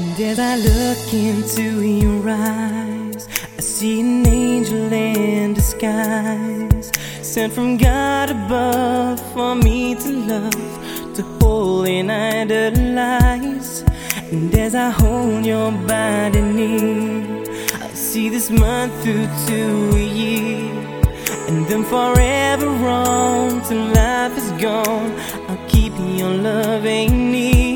And as I look into your eyes, I see an angel in disguise, sent from God above for me to love, to hold and idolize. And as I hold your body near, I see this month through to a year, and then forever on till life is gone. I'll keep your loving near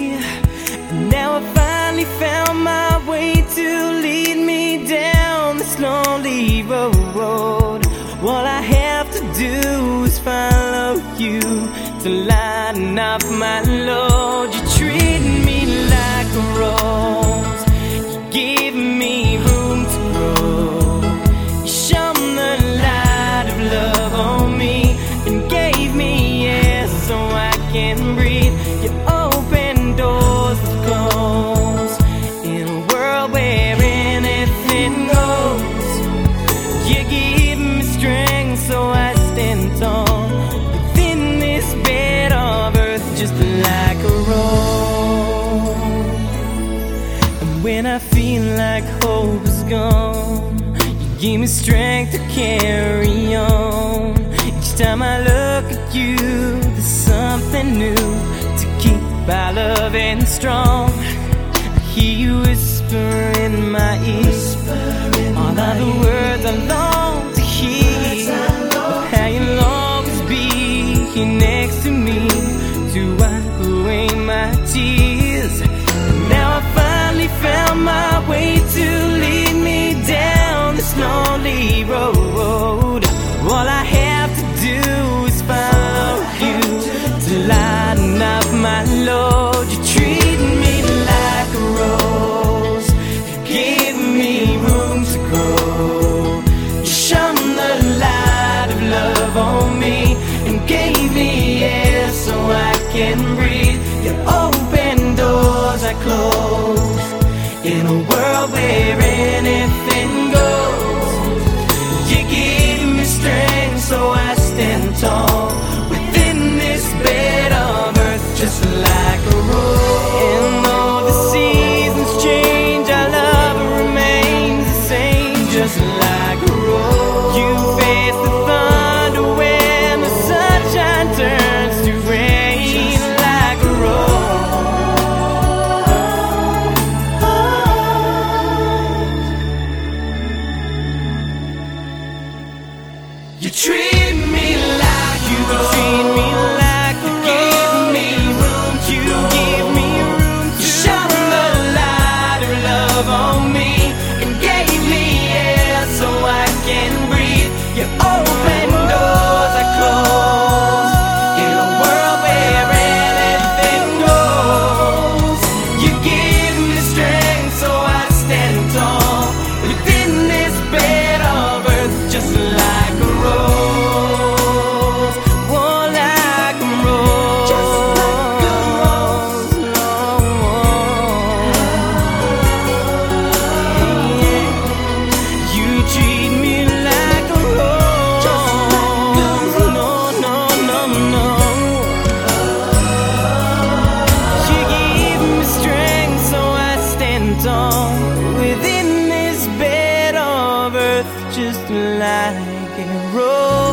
found my way to lead me down this lonely road. All I have to do is follow you to lighten up my load. I feel like hope is gone. You give me strength to carry on. Each time I look at you There's something new To keep my love and strong. I hear you whisper in my ear. All of the words I love just like it rose.